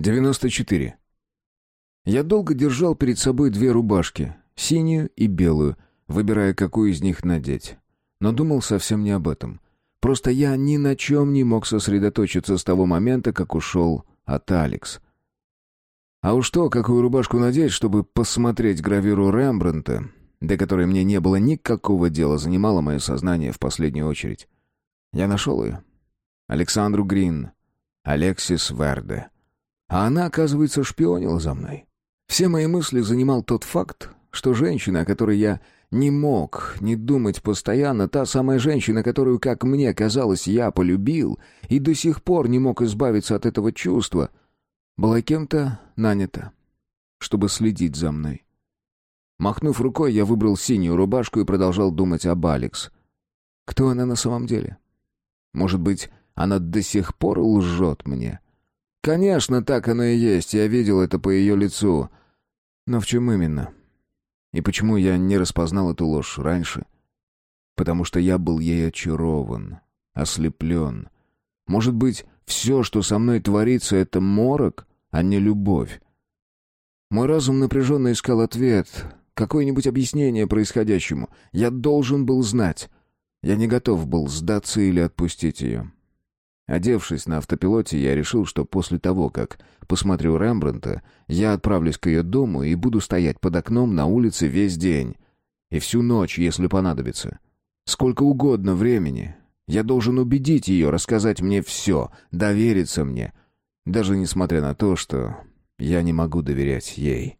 94. Я долго держал перед собой две рубашки, синюю и белую, выбирая, какую из них надеть. Но думал совсем не об этом. Просто я ни на чем не мог сосредоточиться с того момента, как ушел от Алекс. А уж то, какую рубашку надеть, чтобы посмотреть гравюру Рембрандта, до которой мне не было никакого дела, занимало мое сознание в последнюю очередь. Я нашел ее. Александру Грин. Алексис Верде. А она, оказывается, шпионила за мной. Все мои мысли занимал тот факт, что женщина, о которой я не мог не думать постоянно, та самая женщина, которую, как мне казалось, я полюбил и до сих пор не мог избавиться от этого чувства, была кем-то нанята, чтобы следить за мной. Махнув рукой, я выбрал синюю рубашку и продолжал думать об Алекс. Кто она на самом деле? Может быть, она до сих пор лжет мне? Конечно, так оно и есть, я видел это по ее лицу. Но в чем именно? И почему я не распознал эту ложь раньше? Потому что я был ей очарован, ослеплен. Может быть, все, что со мной творится, это морок, а не любовь? Мой разум напряженно искал ответ, какое-нибудь объяснение происходящему. Я должен был знать. Я не готов был сдаться или отпустить ее. Одевшись на автопилоте, я решил, что после того, как посмотрю Рембрандта, я отправлюсь к ее дому и буду стоять под окном на улице весь день. И всю ночь, если понадобится. Сколько угодно времени. Я должен убедить ее рассказать мне все, довериться мне, даже несмотря на то, что я не могу доверять ей.